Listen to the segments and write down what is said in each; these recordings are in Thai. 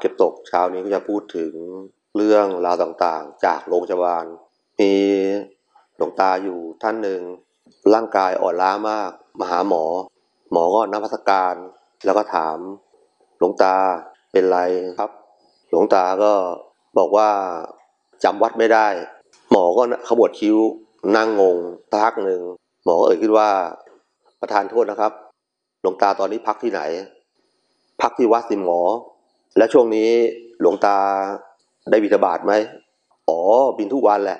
เก็บตกเช้านี้ก็จะพูดถึงเรื่องราวต่างๆ จากโรงพยาบาล มีหลวงตาอยู่ท่านหนึ่งร่างกายอ่อนล้ามาก มาหาหมอ หมอก็นับพัฒการแล้วก็ถาม หลวงตาเป็นไรครับ หลวงตาก็บอกว่าจำวัดไม่ได้ หมอก็ขมวดคิ้วนั่งงงพักหนึ่งหมอก็เอ่ยขึ้นว่าประธานโทษนะครับ หลวงตาตอนนี้พักที่ไหน พักที่วัดสิหมอ และช่วงนี้หลวงตาได้บิณฑบาตไหม อ๋อ บินทุกวันแหละ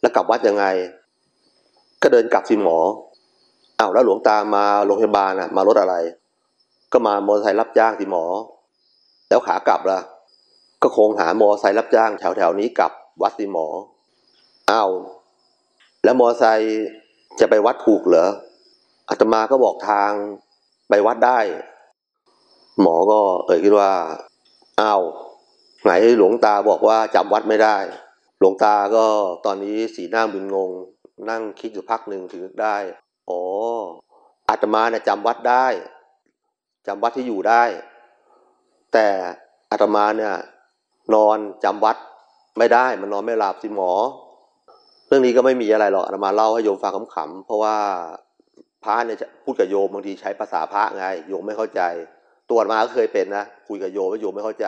แล้วกลับวัดยังไง ก็เดินกลับสิหมอ อ้าวแล้วหลวงตามาโรงพยาบาลอะ มารถอะไร ก็มามอเตอร์ไซค์รับจ้างสิหมอ แล้วขากลับล่ะ ก็คงหามอเตอร์ไซค์รับจ้างแถวแถวนี้กลับวัดสิหมอ อ้าว แล้วมอเตอร์ไซค์จะไปวัดถูกเหรอ อาตมาก็บอกทางไปวัดได้ หมอก็เอ่ยขึ้นว่า อ้าวไหนหลวงตาบอกว่าจำวัดไม่ได้ หลวงตาก็ตอนนี้สีหน้ามึนงง นั่งคิดอยู่พักหนึ่งถึงได้ อ๋อ อาตมาเนี่ยจำวัดได้จำวัดที่อยู่ได้ แต่อาตมาเนี่ย นอนจำวัดไม่ได้ มันนอนไม่หลับสิหมอ เรื่องนี้ก็ไม่มีอะไรหรอกอาตมาเล่าให้โยมฟังขำๆเพราะว่าพระเนี่ยพูดกับโยมบางทีใช้ภาษาพระไง โยมไม่เข้าใจ ตัวอาตมาก็เคยเป็นนะคุยกับโยมว่าโยมไม่เข้าใจ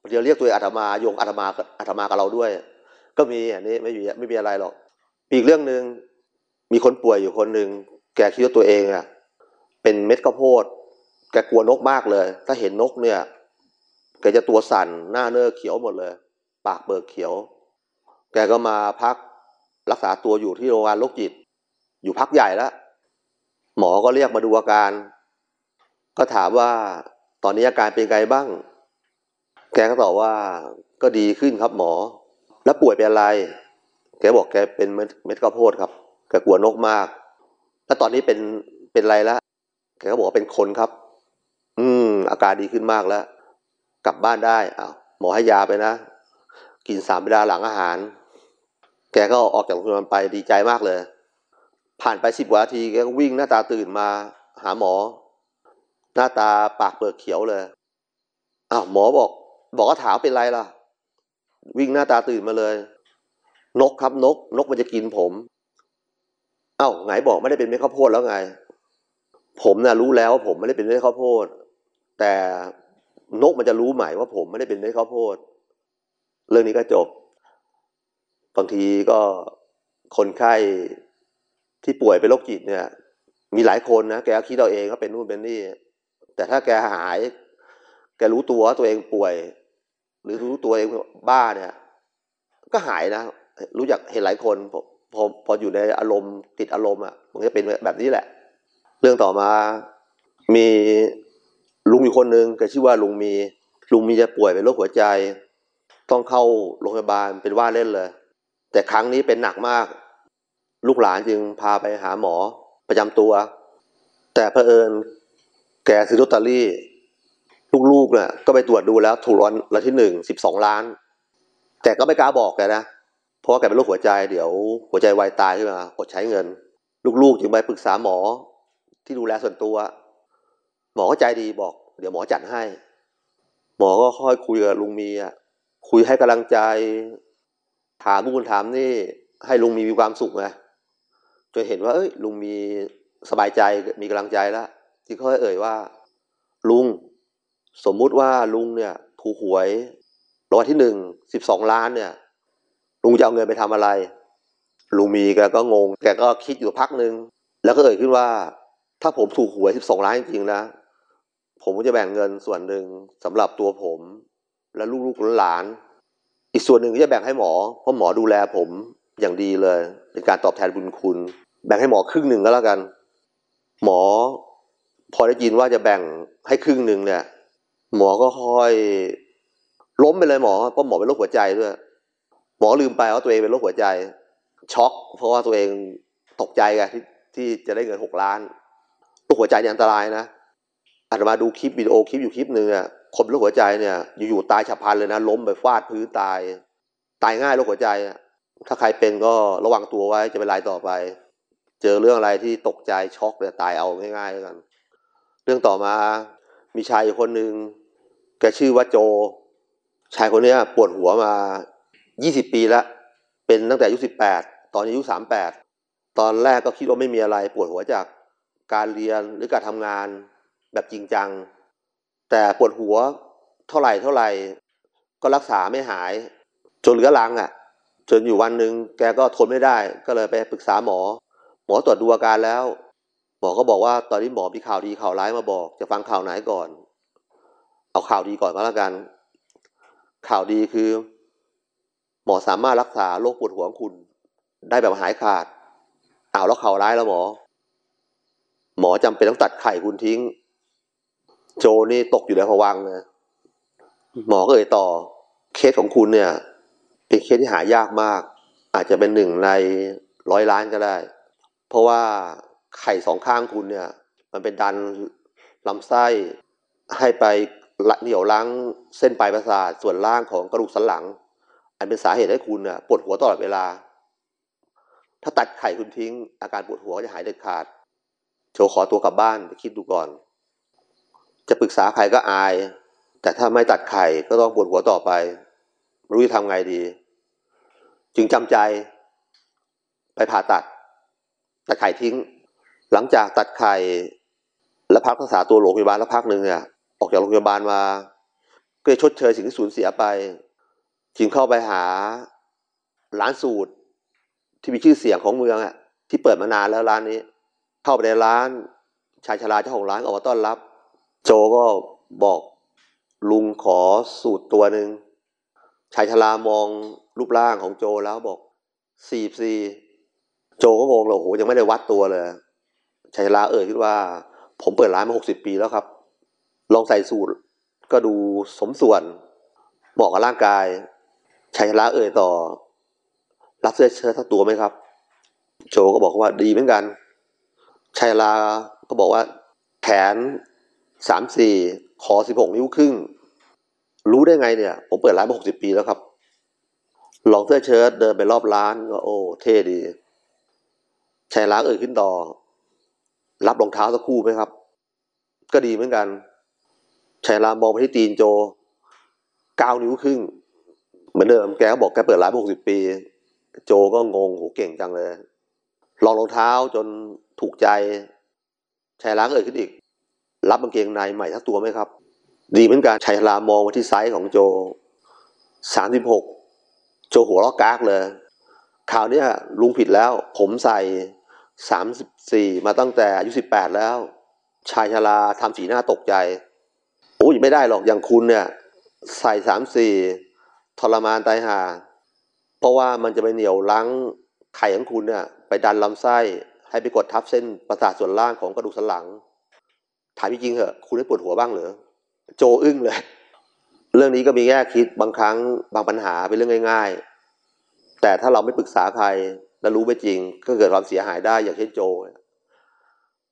บางทีเราเรียกตัวอาตมาโยมอาตมาอาตมากับเราด้วย ก็มีอันนี้ไม่มีไม่มีอะไรหรอกอีกเรื่องหนึ่งมีคนป่วยอยู่คนหนึ่งแกคิดว่าตัวเองอะเป็นเม็ดข้าวโพดแกกลัวนกมากเลย ถ้าเห็นนกเนี่ยแกจะตัวสั่นหน้าเนื้อเขียวหมดเลย ปากเบิกเขียว แกก็มาพักรักษาตัวอยู่ที่โรงพยาบาลโรคจิต อยู่พักใหญ่แล้วหมอก็เรียกมาดูอาการ ก็ถามว่าตอนนี้อาการเป็นไงบ้าง แกก็ตอบว่าก็ดีขึ้นครับหมอ แล้วป่วยเป็นอะไร แกบอกแกเป็นเม็ดม็ดข้าวโพดครับ แกกลัวนกมาก แล้วตอนนี้เป็นเป็นอะไรละ แกก็บอกว่าเป็นคนครับ อืม อาการดีขึ้นมากแล้ว กลับบ้านได้อ้าวหมอให้ยาไปนะ กินสามเวลาหลังอาหาร แกก็ออกจากโรงพยาบาลไปดีใจมากเลย ผ่านไปสิบกว่านาทีแกก็วิ่งหน้าตาตื่นมาหาหมอ หน้าตาปากเปิดเขียวเลยอ้าวหมอบอก บอกก็ถามเป็นไรล่ะ วิ่งหน้าตาตื่นมาเลย นกครับนก นกมันจะกินผม เอ้าไงบอกไม่ได้เป็นเม็ดข้าวโพดแล้วไง ผมน่ะรู้แล้วว่าผมไม่ได้เป็นเม็ดข้าวโพด แต่นกมันจะรู้ไหมว่าผมไม่ได้เป็นเม็ดข้าวโพด เรื่องนี้ก็จบ บางทีก็คนไข้ที่ป่วยเป็นโรคจิตเนี่ย มีหลายคนนะแกคิดเอาเองก็เป็นนู่นเป็นนี่ แต่ถ้าแกหาย แกรู้ตัวว่าตัวเองป่วย หรือรู้ตัวเองบ้าเนี่ย ก็หายนะ รู้จักเห็นหลายคนพอพออยู่ในอารมณ์ติดอารมณ์อะมันก็เป็นแบบนี้แหละ เรื่องต่อมามีลุงอยู่คนหนึ่งแกชื่อว่าลุงมี ลุงมีจะป่วยเป็นโรคหัวใจ ต้องเข้าโรงพยาบาลเป็นว่าเล่นเลย แต่ครั้งนี้เป็นหนักมาก ลูกหลานจึงพาไปหาหมอประจำตัว แต่เผอิญ แกซื้อลอตเตอรี่ลูกๆเนี่ยก็ไปตรวจดูแล้วถูกรางวัลที่หนึ่งสิบสองล้าน แต่ก็ไม่กล้าบอกแกนะ เพราะว่าแกเป็นโรคหัวใจเดี๋ยวหัวใจวายตายขึ้นมาอดใช้เงิน ลูกๆจึงไปปรึกษาหมอที่ดูแลส่วนตัว หมอก็ใจดีบอก เดี๋ยวหมอจัดให้ หมอก็ค่อยคุยกับลุงมีอะคุยให้กำลังใจ ถามนู่นถามนี่ ให้ลุงมีมีความสุขไงจนเห็นว่า เอ้ยลุงมีสบายใจมีกำลังใจแล้ว ที่เขาเอ่ยว่า ลุง สมมุติว่าลุงเนี่ย ถูกหวยรางวัลที่หนึ่งสิบสองล้านเนี่ย ลุงจะเอาเงินไปทำอะไร ลุงมีแกก็งง แกก็คิดอยู่พักหนึ่งแล้วก็เอ่ยขึ้นว่า ถ้าผมถูกหวยสิบสองล้านจริงๆนะผมก็จะแบ่งเงินส่วนหนึ่งสำหรับตัวผม และลูกๆหลาน อีกส่วนหนึ่งก็จะแบ่งให้หมอ เพราะหมอดูแลผมอย่างดีเลยเป็นการตอบแทนบุญคุณ แบ่งให้หมอครึ่งหนึ่งก็แล้วกัน หมอ พอได้ยินว่าจะแบ่งให้ครึ่งหนึ่งเนี่ย หมอก็ค่อย ล้มไปเลยหมอเพราะหมอเป็นโรคหัวใจด้วย หมอลืมไปว่าตัวเองเป็นโรคหัวใจ ช็อก เพราะว่าตัวเองตกใจไงที่ที่จะได้เงินหกล้านโรคหัวใจเนี่ยอันตรายนะอาตมาดูคลิปวิดีโอคลิปอยู่คลิปหนึ่งอะคนเป็นโรคหัวใจเนี่ย อยู่ๆตายฉับพลันเลยนะล้มไปฟาดพื้นตาย ตายง่ายโรคหัวใจถ้าใครเป็นก็ระวังตัวไว้จะเป็นไรต่อไป เจอเรื่องอะไรที่ตกใจช็อกเนี่ยตายเอาง่ายๆกัน เรื่องต่อมามีชายคนหนึ่งแกชื่อว่าโจ ชายคนนี้ปวดหัวมา 20 ปีแล้วเป็นตั้งแต่อายุ 18 ตอนอายุ 38 ตอนแรกก็คิดว่าไม่มีอะไรปวดหัวจากการเรียนหรือการทำงานแบบจริงจัง แต่ปวดหัวเท่าไหร่เท่าไหร่ก็รักษาไม่หาย จนเหลือรังอะ จนอยู่วันหนึ่งแกก็ทนไม่ได้ ก็เลยไปปรึกษาหมอ หมอตรวจดูอาการแล้ว มอก็บอกว่าตอนนี้หมอมีข่าวดีข่าวร้ายมาบอก จะฟังข่าวไหนก่อน เอาข่าวดีก่อนก็แล้วกัน ข่าวดีคือ หมอสามารถรักษาโรคปวดหัวของคุณ ได้แบบหายขาดอ้าวแล้วข่าวร้ายแล้วหมอ หมอจำเป็นต้องตัดไข่คุณทิ้ง โจนี่ตกอยู่ในภวังนะหมอก็เอ่ยต่อ เคสของคุณเนี่ยเป็นเคสที่หายากมาก อาจจะเป็นหนึ่งในร้อยล้านก็ได้ เพราะว่า ไข่สองข้างคุณเนี่ย มันเป็นดันลำไส้ให้ไปเหนี่ยวล้างเส้นปลายประสาทส่วนล่างของกระดูกสันหลัง อันเป็นสาเหตุให้คุณเนี่ยปวดหัวตลอดเวลา ถ้าตัดไข่คุณทิ้ง อาการปวดหัวจะหายเด็ดขาดโชวขอตัวกลับบ้านไปคิดดูก่อน จะปรึกษาใครก็อาย แต่ถ้าไม่ตัดไข่ก็ต้องปวดหัวต่อไปไม่รู้จะทำไงดี จึงจำใจไปผ่าตัดตัดไข่ทิ้ง หลังจากตัดไข่และพักรักษาตัวโรงพยาบาลแล้วพักหนึ่งเนี่ยออกจากโรงพยาบาลมา ก็ชดเชยสิ่งที่สูญเสียไป จึงเข้าไปหาร้านสูตร ที่มีชื่อเสียงของเมืองอะที่เปิดมานานแล้วร้านนี้ เข้าไปในร้านชายชราเจ้าของร้านออกมาต้อนรับ โจก็บอกลุงขอสูตรตัวหนึ่งชายชรามองรูปร่างของโจแล้วบอกสี่สี่โจก็งงเลยโอ้โหยังไม่ได้วัดตัวเลย ชายชราเอ่ยขึ้นว่า ผมเปิดร้านมาหกสิบปีแล้วครับ ลองใส่สูตร ก็ดูสมส่วนเหมาะกับร่างกายชายชราเอ่ยต่อ รับเสื้อเชิ้ตทั้งตัวไหมครับ โจก็บอกว่าดีเหมือนกันชายชราก็บอกว่า แขนสามสี่คอสิบหกนิ้วครึ่ง รู้ได้ไงเนี่ย ผมเปิดร้านมาหกสิบปีแล้วครับ ลองเสื้อเชิ้ตเดินไปรอบร้านก็โอ้ เท่ดีชายร้าเอ่ยขึ้นต่อ รับรองเท้าสักคู่ไหมครับ ก็ดีเหมือนกันชายรามองไปที่ตีนโจเก้านิ้วครึ่ง เหมือนเดิมแกก็บอกแกเปิดร้านมาหกสิบปี โจก็งงโหเก่งจังเลย ลองรองเท้าจนถูกใจชายร้านเอ่ยขึ้นอีก รับกางเกงในใหม่ทั้งตัวไหมครับ ดีเหมือนกันชายรามองมาที่ไซส์ของโจสามสิบหกโจหัวล้อกากเลยข่าวนี้ลุงผิดแล้ว ผมใส่ สามสิบสี่มาตั้งแต่อายุสิบแปดแล้ว ชายชราทำสีหน้าตกใจโอ้ยไม่ได้หรอกอย่างคุณเนี่ยใส่สามสี่ทรมานตายห่า เพราะว่ามันจะไปเหนี่ยวลังไข่ของคุณเนี่ยไปดันลำไส้ให้ไปกดทับเส้นประสาทส่วนล่างของกระดูกสันหลัง ถามจริงเหอะ คุณได้ปวดหัวบ้างเหรอโจอึ้งเลย เรื่องนี้ก็มีแง่คิดบางครั้งบางปัญหาเป็นเรื่องง่าย ๆ แต่ถ้าเราไม่ปรึกษาใคร และรู้ไม่จริง ก็เกิดความเสียหายได้อย่างเช่นโจ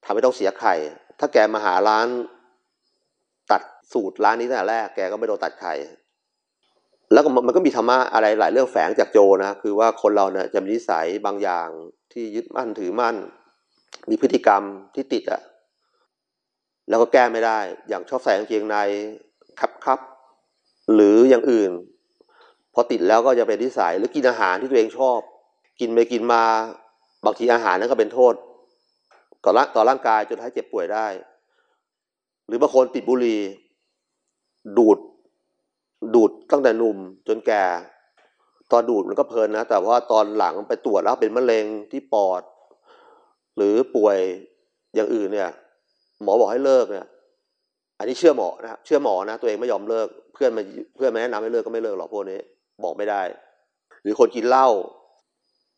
ทำให้ต้องเสียไข่ ถ้าแกมาหาร้าน ตัดสูตรร้านนี้ตั้งแต่แรกแกก็ไม่โดนตัดไข่แล้วมันก็มีธรรมะอะไรหลายเรื่องแฝงจากโจนะ คือว่าคนเราเนี่ยจะมีนิสัยบางอย่างที่ยึดมั่นถือมั่น มีพฤติกรรมที่ติดอะแล้วก็แก้ไม่ได้ อย่างชอบใส่กางเกงในครับครับหรืออย่างอื่น พอติดแล้วก็จะเป็นนิสัยหรือกินอาหารที่ตัวเองชอบ กินไปกินมาบางทีอาหารนั้นก็เป็นโทษต่อร่างต่อร่างกายจนทำให้เจ็บป่วยได้ หรือบางคนติดบุหรี่ดูด ดูดตั้งแต่หนุ่มจนแก่ ตอนดูดมันก็เพลินนะ แต่ว่าตอนหลังไปตรวจแล้วเป็นมะเร็งที่ปอด หรือป่วยอย่างอื่นเนี่ย หมอบอกให้เลิกเนี่ย อันนี้เชื่อหมอนะครับเชื่อหมอนะ ตัวเองไม่ยอมเลิก เพื่อนมาเพื่อนมาแนะนำให้เลิกก็ไม่เลิกหรอกพวกนี้ บอกไม่ได้ หรือคนกินเหล้า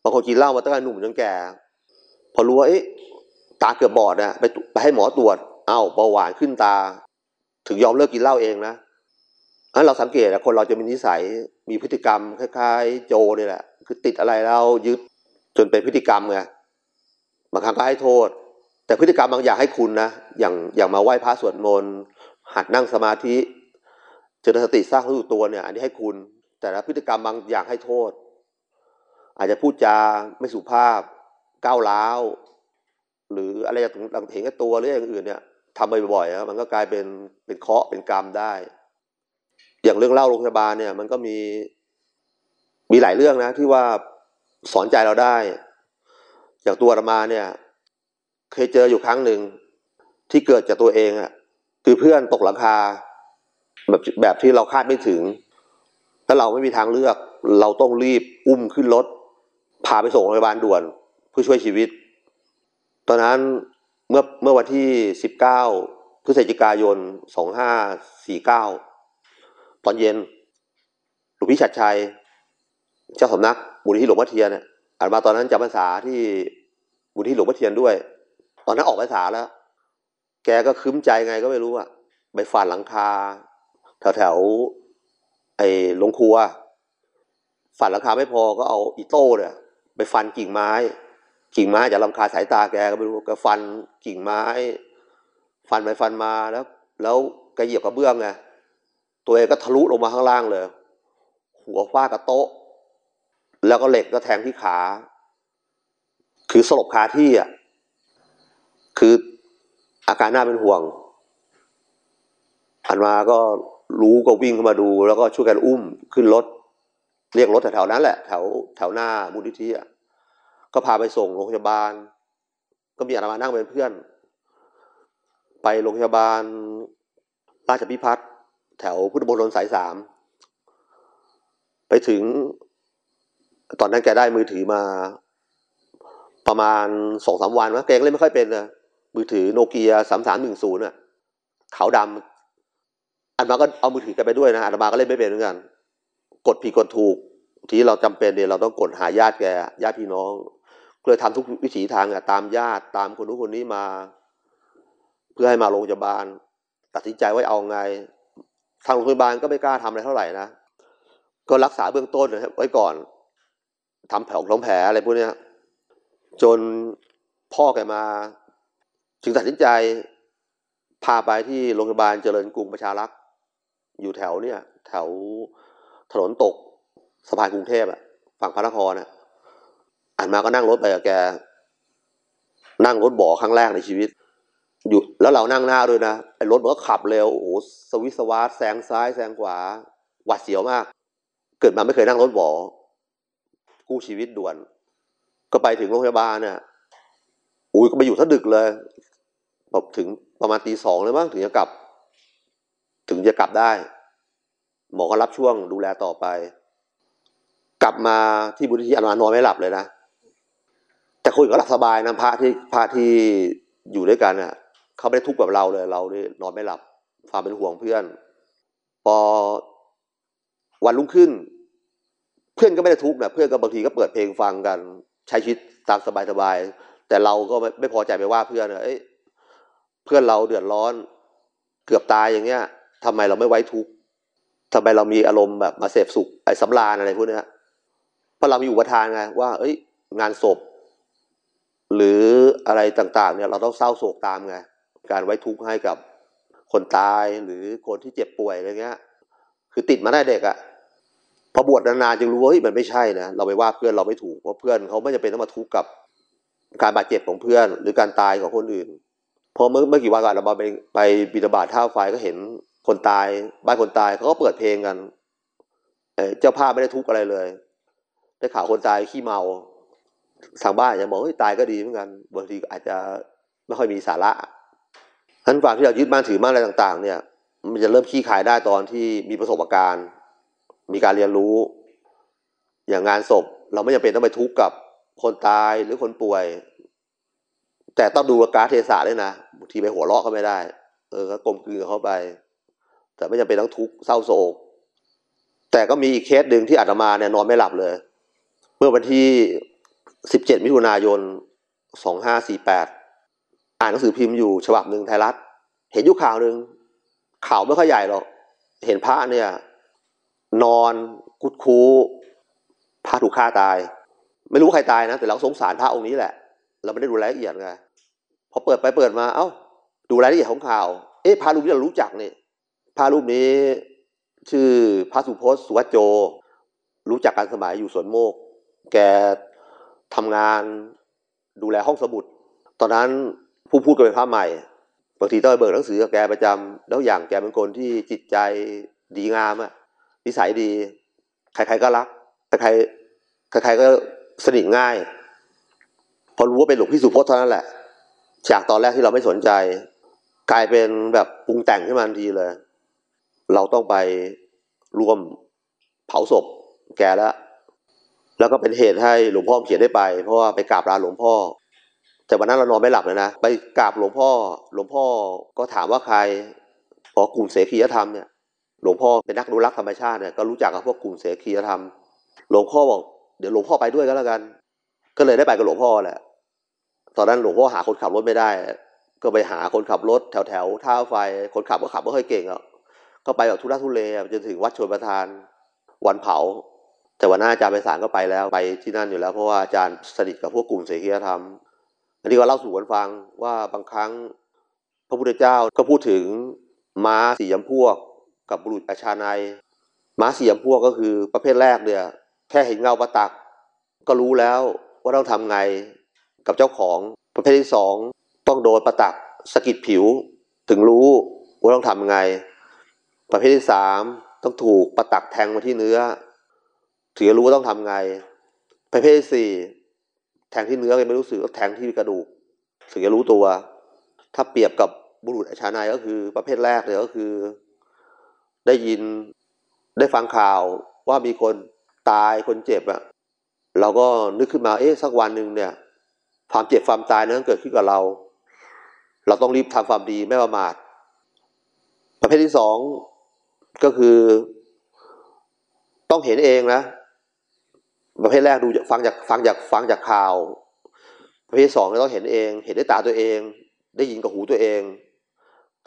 บางคนกินเหล้ามาตั้งแต่หนุ่มจนแก่ พอรู้ว่าเอ๊ะตาเกือบบอดนะไปไปให้หมอตรวจเอ้าเบาหวานขึ้นตา ถึงยอมเลิกกินเหล้าเองนะอันเราสังเกตนะคนเราจะมีนิสัยมีพฤติกรรมคล้ายๆ โจนี่แหละ คือติดอะไรแล้วยึดจนเป็นพฤติกรรมไงบางครั้งก็ให้โทษ แต่พฤติกรรมบางอย่างให้คุณนะอย่างอย่างมาไหว้พระสวดมนต์หัดนั่งสมาธิเจริญสติสร้างรู้ตัวเนี่ย อันนี้ให้คุณ แต่ละพฤติกรรมบางอย่างให้โทษ อาจจะพูดจาไม่สุภาพก้าวร้าว หรืออะไรอย่างต่างเห็นกับตัวหรืออย่างอื่นเนี่ยทำบ่อยๆมันก็กลายเป็นเป็นเคาะเป็นกรรมได้ อย่างเรื่องเล่าโรงพยาบาลเนี่ย มันก็มีมีหลายเรื่องนะ ที่ว่าสอนใจเราได้ อย่างตัวอามาเนี่ย เคยเจออยู่ครั้งหนึ่งที่เกิดจากตัวเองอะ่ะคือเพื่อนตกหลังคา แบบแบบที่เราคาดไม่ถึงแล้วเราไม่มีทางเลือก เราต้องรีบอุ้มขึ้นรถ พาไปส่งโรงพยาบาลด่วนเพื่อช่วยชีวิต ตอนนั้นเมื่อเมื่อวันที่สิบเก้าพฤศจิกายนสองห้าสี่เก้าตอนเย็นหลวงพี่ชัดชัย เจ้าสำนักมูลนิธิหลวงพ่อเทียนเนี่ยอ่านมาตอนนั้นจำพรรษาที่มูลนิธิหลวงพ่อเทียนด้วย ตอนนั้นออกพรรษาแล้ว แกก็คืมใจไงก็ไม่รู้อะไปฝันหลังคา แถวแถวไอ้ลงครัวฝันหลังคาไม่พอก็เอาอีโต้เนี่ย ไปฟันกิ่งไม้ กิ่งไม้จะลำคาสายตาแกก็ไม่รู้ก็ฟันกิ่งไม้ ฟันไปฟันมาแล้ว แล้วแกเหยียบกระเบื้องไงตัวเองก็ทะลุลงมาข้างล่างเลย หัวฟาดกับโต๊ะ แล้วก็เหล็กก็แทงที่ขา คือสลบคาที่อะคืออาการน่าเป็นห่วงอันมาก็รู้ก็วิ่งเข้ามาดู แล้วก็ช่วยกันอุ้มขึ้นรถ เรียกรถแถวๆนั้นแหละแถวแถวหน้ามูลนิธิอะก็พาไปส่งโรงพยาบาล ก็มีอาตมานั่งเป็นเพื่อน ไปโรงพยาบาล ราชพิพัฒน์แถวพุทธมณฑลสายสามไปถึง ตอนนั้นแกได้มือถือมา ประมาณสองสามวันวะแกเล่นไม่ค่อยเป็นนะมือถือโนเกียสามสามหนึ่งศูนย์อะขาวดำอันมาก็เอามือถือแกไปด้วยนะอันมาก็เล่นไม่เป็นเหมือนกัน กดผิดกดถูก ที่เราจำเป็นเนี่ยเราต้องกดหาญาติแกญาติพี่น้องก็เลยทำทุกวิถีทางอะตามญาติตามคนนู้นคนนี้มา เพื่อให้มาโรงพยาบาล ตัดสินใจว่าเอาไง ทางโรงพยาบาลก็ไม่กล้าทำอะไรเท่าไหร่นะก็รักษาเบื้องต้นไว้ก่อนทำแผลของแผลอะไรพวกเนี้ยจนพ่อแกมาจึงตัดสินใจพาไปที่โรงพยาบาลเจริญกรุงประชารักษ์อยู่แถวเนี่ย แถว ถนนตกสะพานกรุงเทพอะฝั่งพระนครอะอ่านมาก็นั่งรถไปกับแก นั่งรถบ่อครั้งแรกในชีวิต อยู่แล้วเรานั่งหน้าด้วยนะไอ้รถมันก็ขับเร็วโอ้โหสวิสวาร์แซงซ้ายแซงขวาหวาดเสียวมาก เกิดมาไม่เคยนั่งรถบ่อกู้ชีวิตด่วน ก็ไปถึงโรงพยาบาลเนี่ยอุ้ยก็ไปอยู่ทั้งดึกเลยแบบถึงประมาณตีสองเลยมั้งถึงจะกลับ ถึงจะกลับได้ หมอก็รับช่วงดูแลต่อไป กลับมาที่บุญที่อันมานอนไม่หลับเลยนะ แต่คนอื่นก็หลับสบายนะพระที่พระที่อยู่ด้วยกันอะเขาไม่ได้ทุกข์แบบเราเลย เราได้นอนไม่หลับความเป็นห่วงเพื่อน พอวันรุ่งขึ้น เพื่อนก็ไม่ได้ทุกข์นะเพื่อนก็บางทีก็เปิดเพลงฟังกัน ใช้ชีวิตตามสบายๆแต่เราก็ไม่ไม่พอใจไปว่าเพื่อนเอ้ยเพื่อนเราเดือดร้อน เกือบตายอย่างเงี้ยทำไมเราไม่ไว้ทุกข์ ทำไมเรามีอารมณ์แบบมาเสพสุขไอ้สำราญอะไรพวกเนี้ยเพราะเรามีอุปทานไงว่า เอ้ย งานศพ หรืออะไรต่างๆ เนี่ย เราต้องเศร้าโศกตามไงการไว้ทุกข์ให้กับคนตายหรือคนที่เจ็บป่วยอะไรเงี้ย คือติดมาได้เด็กอะพอบวชนานๆจึงรู้ว่าเฮ้ยมันไม่ใช่นะเราไปว่าเพื่อนเราไม่ถูกเพราเพื่อนเขาไม่จำเป็นต้องมาทุกข์กับการบาดเจ็บของเพื่อน หรือการตายของคนอื่นพอเมื่อเมื่อกี่วันก่อนเราไปไปบิดาบาตท่าไฟก็เห็น คนตายบ้านคนตายเขาก็เปิดเพลงกันเจ้าภาพไม่ได้ทุกข์อะไรเลยได้ข่าวคนตายขี้เมาทางบ้านอาจจะมองเฮ้ยตายก็ดีเหมือนกันบางทีอาจจะไม่ค่อยมีสาระทั้นความที่เรายึดมั่นถือมั่นอะไรต่าง ๆ เนี่ย มันจะเริ่มขี้ขายได้ตอนที่มีประสบการณ์ มีการเรียนรู้ อย่างงานศพ เราไม่จำเป็นต้องไปทุกข์กับคนตายหรือคนป่วย แต่ต้องดูการเทศะด้วยนะบางทีไปหัวเราะก็ไม่ได้ เออก็กลมกลืนเข้าไป แต่ไม่จำเป็นต้องทุกข์เศร้าโศก แต่ก็มีอีกเคสหนึ่งที่อาตมาเนี่ยนอนไม่หลับเลย เมื่อวันที่สิบเจ็ดมิถุนายนสองห้าสี่แปดอ่านหนังสือพิมพ์อยู่ฉบับหนึ่งไทยรัฐ เห็นยุคข่าวหนึ่งข่าวไม่ค่อยใหญ่หรอก เห็นพระเนี่ย นอนกุดคูพระถูกฆ่าตาย ไม่รู้ใครตายนะ แต่เราสงสารพระองค์นี้แหละ เราไม่ได้ดูรายละเอียดไงพอเปิดไปเปิดมา เอ้า ดูรายละเอียดของข่าว เอ๊ะพระรูปนี้เรารู้จักเนี่ย พระรูปนี้ชื่อพระสุพจน์สุวัจโจ รู้จักกันสมัยอยู่สวนโมก แกทำงานดูแลห้องสมุด ตอนนั้นผู้พูดก็เป็นพระใหม่บางทีต้องไปเบิกหนังสือกับแกประจำแล้วอย่างแกเป็นคนที่จิตใจดีงามอะนิสัยดี ใครๆก็รัก ใครๆใครๆก็สนิทง่าย พอรู้ว่าเป็นหลวงพี่สุพจน์เท่านั้นแหละ จากตอนแรกที่เราไม่สนใจ กลายเป็นแบบปรุงแต่งขึ้นมาทันทีเลย เราต้องไปร่วมเผาศพแกแล้ว แล้วก็เป็นเหตุให้หลวงพ่อเขียนได้ไป เพราะว่าไปกราบลาหลวงพ่อ แต่วันนั้นเรานอนไม่หลับเลยนะ ไปกราบหลวงพ่อ หลวงพ่อก็ถามว่าใครพอกลุ่มเสขียธรรมเนี่ยหลวงพ่อเป็นนักดูรักธรรมชาติเนี่ยก็รู้จักกับพวกกลุ่มเสขียธรรม หลวงพ่อบอกเดี๋ยวหลวงพ่อไปด้วยก็แล้วกัน ก็เลยได้ไปกับหลวงพ่อแหละ ตอนนั้นหลวงพ่อหาคนขับรถไม่ได้ ก็ไปหาคนขับรถแถวแถวท่าไฟ คนขับก็ขับไม่ค่อยเก่งอะ ก็ไปแบบทุรักทุเลจนถึงวัดชนประทานวันเผา แต่วันหน้าอาจารย์ไปสารก็ไปแล้วไปที่นั่นอยู่แล้ว เพราะว่าอาจารย์สนิทกับพวกกลุ่มเสขียธรรม อันนี้ก็เล่าสู่กันฟังว่าบางครั้งพระพุทธเจ้าก็พูดถึงม้าสี่ยำพวก กับบุรุษอาชาในม้าสี่ยำพวกก็คือประเภทแรกเนี่ยแค่เห็นเงาประตัก ก็รู้แล้วว่าต้องทำไงกับเจ้าของประเภทที่สองต้องโดนประตักสะกิดผิว ถึงรู้ว่าต้องทำไง ประเภทที่สามต้องถูกประตักแทงมาที่เนื้อถึงจะรู้ว่าต้องทำไง ประเภทที่สี่แทงที่เนื้อยังไม่รู้สึกก็แทงที่กระดูกถึงจะรู้ตัว ถ้าเปรียบกับบุรุษอาชานายก็คือประเภทแรกเลยก็คือ ได้ยินได้ฟังข่าวว่ามีคนตายคนเจ็บอะเราก็นึกขึ้นมาเอ๊ะสักวันหนึ่งเนี่ย ความเจ็บความตายนั้นเกิดขึ้นกับเรา เราต้องรีบทำความดีไม่ประมาท ประเภทที่สอง ก็คือ ต้องเห็นเองนะ ประเภทแรกดูฟังจากฟังจากฟังจากข่าว ประเภทสองต้องเห็นเอง เห็นด้วยตาตัวเอง ได้ยินกับหูตัวเอง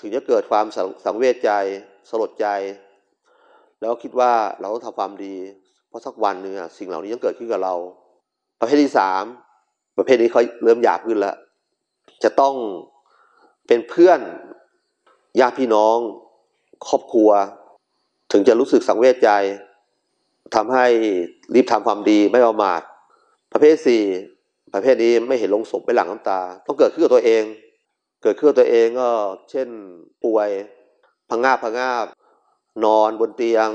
ถึงจะเกิดความสังเวชใจ สลดใจ แล้วคิดว่าเราต้องทำความดี เพราะสักวันหนึ่งสิ่งเหล่านี้ต้องเกิดขึ้นกับเรา ประเภทที่สามประเภทนี้เขาเริ่มหยาบขึ้นแล้ว จะต้องเป็นเพื่อนญาติพี่น้อง ครอบครัว ถึงจะรู้สึกสังเวชใจทำให้รีบทำความดีไม่ประมาท ประเภทสี่ประเภทนี้ไม่เห็นลงศพไม่หลั่งน้ำตา ต้องเกิดขึ้นกับตัวเอง เกิดขึ้นกับตัวเองก็เช่นป่วยพังงาบพังงาบนอนบนเตียง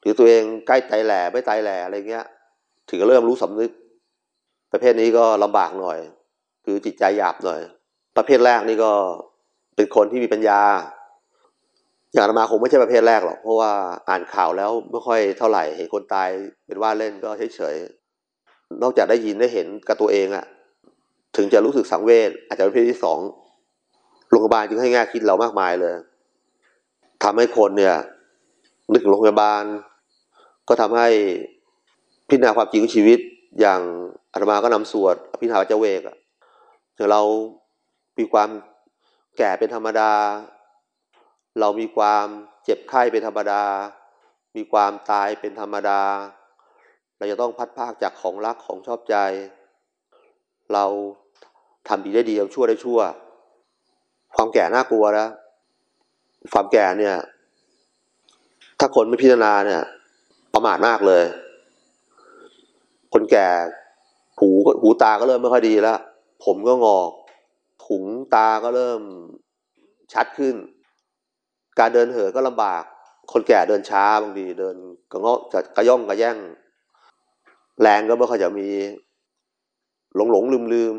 หรือตัวเองใกล้ตายแหล่ไม่ตายแหล่อะไรเงี้ย ถึงเริ่มรู้สำนึก ประเภทนี้ก็ลำบากหน่อย คือจิตใจหยาบหน่อย ประเภทแรกนี่ก็เป็นคนที่มีปัญญา อย่างอาตมาคงไม่ใช่ประเภทแรกหรอก เพราะว่าอ่านข่าวแล้วไม่ค่อยเท่าไหร่เห็นคนตายเป็นว่าเล่นก็เฉยๆนอกจากได้ยินได้เห็นกับตัวเองอะถึงจะรู้สึกสังเวชอาจจะเป็นประเภทที่สองโรงพยาบาลจึงให้แง่คิดเรามากมายเลยทำให้คนเนี่ย นึกโรงพยาบาล ก็ทำให้พิจารณาความจริงของชีวิต อย่างอาตมาก็นำสวดอภิธรรมปัจเจเวกอะอย่าเรามีความแก่เป็นธรรมดา เรามีความเจ็บไข้เป็นธรรมดา มีความตายเป็นธรรมดา เราจะต้องพัดภาคจากของรักของชอบใจ เราทำดีได้ดีทำชั่วได้ชั่ว ความแก่น่ากลัวนะ ความแก่เนี่ย ถ้าคนไม่พิจารณาเนี่ย ประมาทมากเลย คนแก่หูก็หูตาก็เริ่มไม่ค่อยดีแล้ว ผมก็งอกถุงตาก็เริ่มชัดขึ้น การเดินเหินก็ลำบาก คนแก่เดินช้าบางทีเดินกระเงาะกระย่องกระแย่ง แรงก็ไม่ค่อยจะมี หลงหลงลืมลืม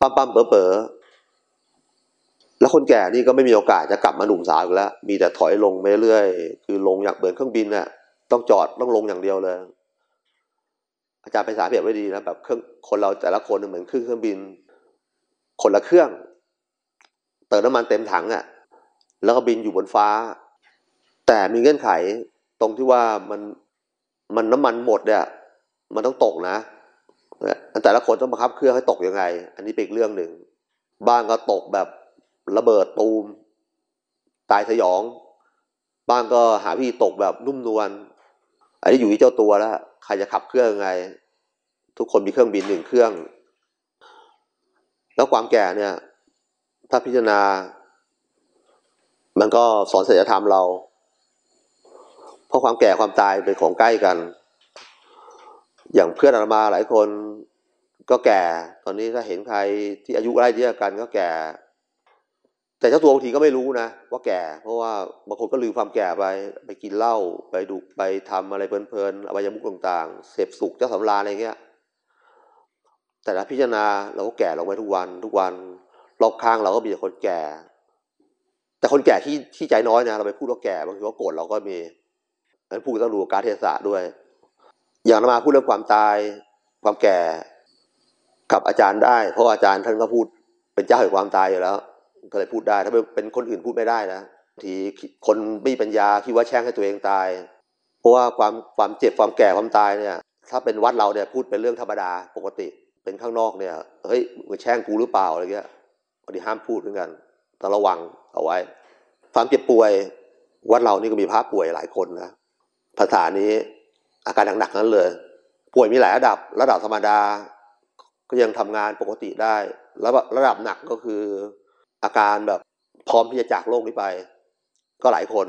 ปั๊มปั๊มเป๋อเป๋อแล้วคนแก่นี่ก็ไม่มีโอกาสจะกลับมาหนุ่มสาวอีกแล้ว มีแต่ถอยลงไปเรื่อยคือลงอย่างเบินเครื่องบินน่ะ ต้องจอดต้องลงอย่างเดียวเลย อาจารย์ไปสาเปรียบไว้ดีนะแบบเครื่องคนเราแต่ละคนเหมือนเครื่องเครื่องบิน คนละเครื่อง เติมน้ำมันเต็มถังอะ่ะ แล้วก็บินอยู่บนฟ้า แต่มีเงื่อนไขตรงที่ว่ามันมันน้ำมันหมดเนี่ยมันต้องตกนะแต่ละคนต้องบังคับเครื่องให้ตกยังไง อันนี้เป็นอีกเรื่องหนึ่งบ้างก็ตกแบบระเบิดตูม ตายสยอง บ้างก็หาพี่ตกแบบนุ่มนวลอันนี้อยู่ที่เจ้าตัวแล้วใครจะขับเครื่องยังไง ทุกคนมีเครื่องบินหนึ่งเครื่อง แล้วความแก่เนี่ย ถ้าพิจารณา มันก็สอนศีลธรรมเรา เพราะความแก่ความตายเป็นของใกล้กัน อย่างเพื่อนอามาหลายคนก็แก่ ตอนนี้ถ้าเห็นใครที่อายุไล่เดียกันก็แก่ แต่เจ้าตัวบางทีก็ไม่รู้นะว่าแก่ เพราะว่าบางคนก็ลืมความแก่ไป ไปกินเหล้าไปดูไปทำอะไรเพลินๆอบายมุกต่างๆ เสพสุขเจ้าสำราญอะไรเงี้ย แต่ละพิจารณาเราก็แก่ลงไปทุกวันทุกวันรอบข้างเราก็มีแต่คนแก่ แต่คนแก่ที่ที่ใจน้อยนะเราไปพูดว่าแก่บางทีว่าโกรธเราก็มีนั้นพูดต้องดูการเทศะด้วย อย่างมาพูดเรื่องความตาย ความแก่กับอาจารย์ได้ เพราะอาจารย์ท่านก็พูดเป็นเจ้าแห่งความตายอยู่แล้ว ก็เลยพูดได้ ถ้าเป็นคนอื่นพูดไม่ได้นะทีคนไม่มีปัญญาคิดว่าแช่งให้ตัวเองตาย เพราะว่าความความเจ็บความแก่ความตายเนี่ย ถ้าเป็นวัดเราเนี่ยพูดเป็นเรื่องธรรมดาปกติเป็นข้างนอกเนี่ยเฮ้ยมึงแช่งกูหรือเปล่าอะไรเงี้ยบางทีห้ามพูดเหมือนกัน ต้องระวังเอาไว้ ความเจ็บป่วยวัดเรานี่ก็มีพระป่วยหลายคนนะภาษานี้อาการหนักๆนั้นเลย ป่วยมีหลายระดับ ระดับธรรมดา ก็ยังทำงานปกติได้ แล้วระดับหนักก็คือ อาการแบบพร้อมที่จะจากโลกนี้ไป ก็หลายคน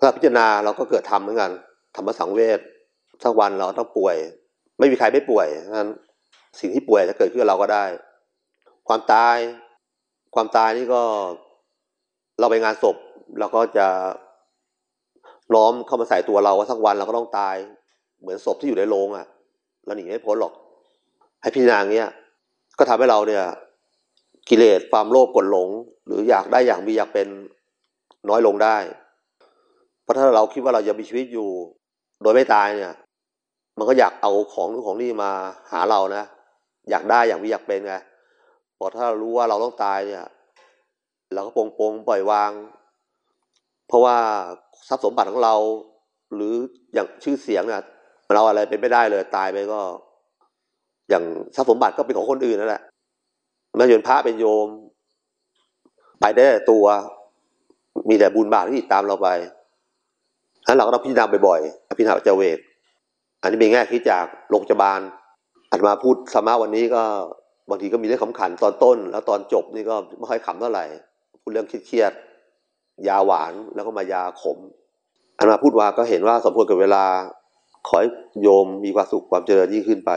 ถ้าพิจารณาเราก็เกิดทำเหมือนกันธรรมสังเวชสักวันเราต้องป่วย ไม่มีใครไม่ป่วยนั้นสิ่งที่ป่วยจะเกิดขึ้นเราก็ได้ ความตาย ความตายนี่ก็เราไปงานศพเราก็จะน้อมเข้ามาใส่ตัวเราว่าสักวันเราก็ต้องตาย เหมือนศพที่อยู่ในโรงอะเราหนีไม่พ้นหรอก ให้พิจารณางเงี้ยก็ทำให้เราเนี่ย กิเลสความโลภกดหลง หรืออยากได้อย่างมีอยากเป็นน้อยลงได้ เพราะถ้าเราคิดว่าเรายังมีชีวิตอยู่ โดยไม่ตายเนี่ย มันก็อยากเอาของนู่นของนี่มาหาเรานะอยากได้อย่างมีอยากเป็นไง พอถ้าเรารู้ว่าเราต้องตายเนี่ย เราก็ปงปงปล่อยวาง เพราะว่าทรัพย์สมบัติของเรา หรืออย่างชื่อเสียงเนี่ยเราอะไรเป็นไม่ได้เลยตายไปก็ อย่างทรัพย์สมบัติก็เป็นของคนอื่นนั่นแหละไม่เป็นพระเป็นโยม ไปได้ตัว มีแต่บุญบาปที่ติดตามเราไปฉะนั้นเราก็ต้องพิจารณาบ่อยๆพิจารณาเจเวกอันนี้เป็นแง่คิดจากโรงพยาบาลอันมาพูดสมาวันนี้ก็ บางทีก็มีเรื่องขำขันตอนต้น แล้วตอนจบนี่ก็ไม่ค่อยขำเท่าไหร่พูดเรื่องเครียดยาหวานแล้วก็มายาขม อันมาพูดว่าก็เห็นว่าสมควรกับเวลาขอให้โยมมีความสุขความเจริญยิ่งขึ้นไป